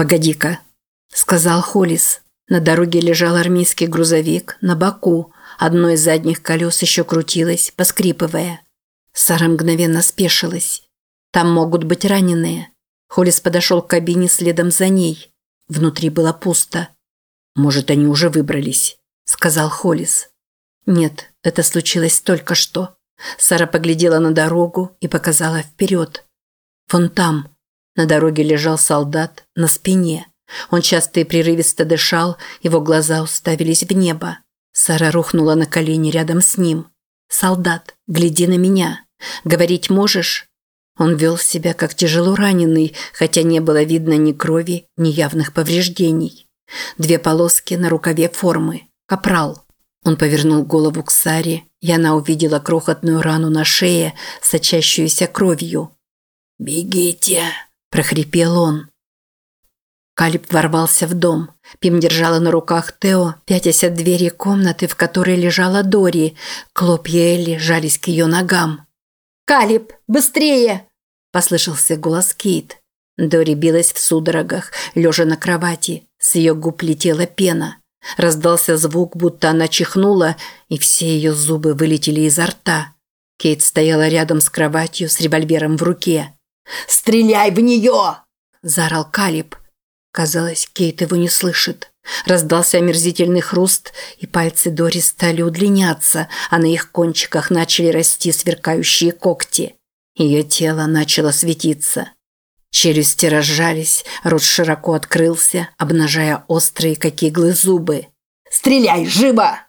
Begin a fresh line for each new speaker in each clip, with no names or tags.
«Погоди-ка», – сказал Холлис. На дороге лежал армейский грузовик на боку. Одно из задних колес еще крутилось, поскрипывая. Сара мгновенно спешилась. Там могут быть раненые. Холлис подошел к кабине следом за ней. Внутри было пусто. «Может, они уже выбрались», – сказал Холлис. «Нет, это случилось только что». Сара поглядела на дорогу и показала вперед. «Вон там». На дороге лежал солдат на спине. Он часто и прерывисто дышал, его глаза уставились в небо. Сара рухнула на колени рядом с ним. «Солдат, гляди на меня. Говорить можешь?» Он вел себя как тяжело раненый, хотя не было видно ни крови, ни явных повреждений. Две полоски на рукаве формы. Капрал. Он повернул голову к Саре, и она увидела крохотную рану на шее, сочащуюся кровью. «Бегите!» – прохрипел он. Калиб ворвался в дом. Пим держала на руках Тео, пятясь от двери комнаты, в которой лежала Дори. Клопья Элли жались к ее ногам.
«Калиб, быстрее!» – послышался голос Кейт.
Дори билась в судорогах, лежа на кровати. С ее губ летела пена. Раздался звук, будто она чихнула, и все ее зубы вылетели изо рта. Кейт стояла рядом с кроватью с револьвером в руке.
«Стреляй в нее!»
– заорал Калиб. Казалось, Кейт его не слышит. Раздался омерзительный хруст, и пальцы Дори стали удлиняться, а на их кончиках начали расти сверкающие когти. Ее тело начало светиться. Челюсти разжались, рот широко открылся, обнажая острые, как иглы, зубы.
«Стреляй, живо!»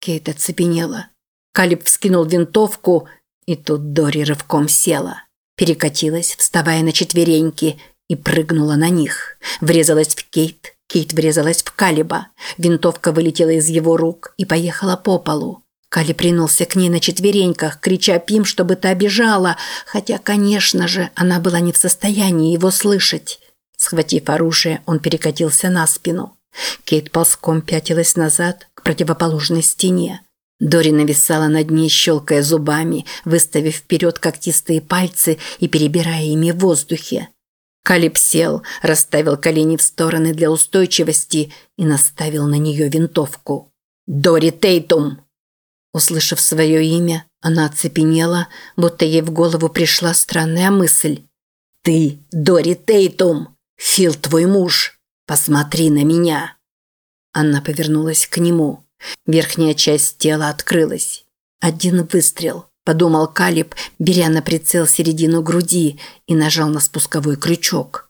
Кейт оцепенела. Калиб вскинул винтовку, и тут Дори рывком села. Перекатилась, вставая на четвереньки, и прыгнула на них. Врезалась в Кейт, Кейт врезалась в Калиба. Винтовка вылетела из его рук и поехала по полу. Кали принулся к ней на четвереньках, крича Пим, чтобы та бежала, хотя, конечно же, она была не в состоянии его слышать. Схватив оружие, он перекатился на спину. Кейт ползком пятилась назад к противоположной стене. Дори нависала над ней, щелкая зубами, выставив вперед когтистые пальцы и перебирая ими в воздухе. Калиб сел, расставил колени в стороны для устойчивости и наставил на нее винтовку. «Дори Тейтум!» Услышав свое имя, она оцепенела, будто ей в голову пришла странная мысль. «Ты Дори Тейтум! Фил твой муж! Посмотри на меня!» Она повернулась к нему. Верхняя часть тела открылась. Один выстрел подумал Калиб, беря на прицел середину груди и нажал на спусковой крючок.